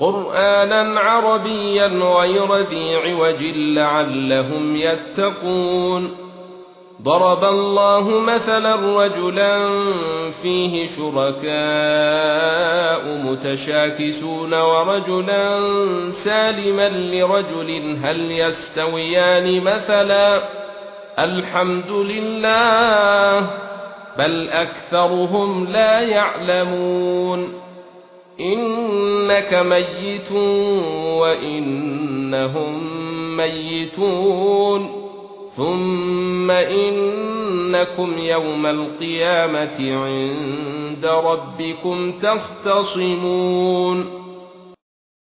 قرآنا عربيا غير ذي عوج لعلهم يتقون. ضرب الله مثلا رجلا فيه شركاء متشاكسون ورجلا سالما لرجل هل يستويان مثلا؟ الحمد لله بل أكثرهم لا يعلمون. إنك ميت وإنهم ميتون ثم إنكم يوم القيامة عند ربكم تختصمون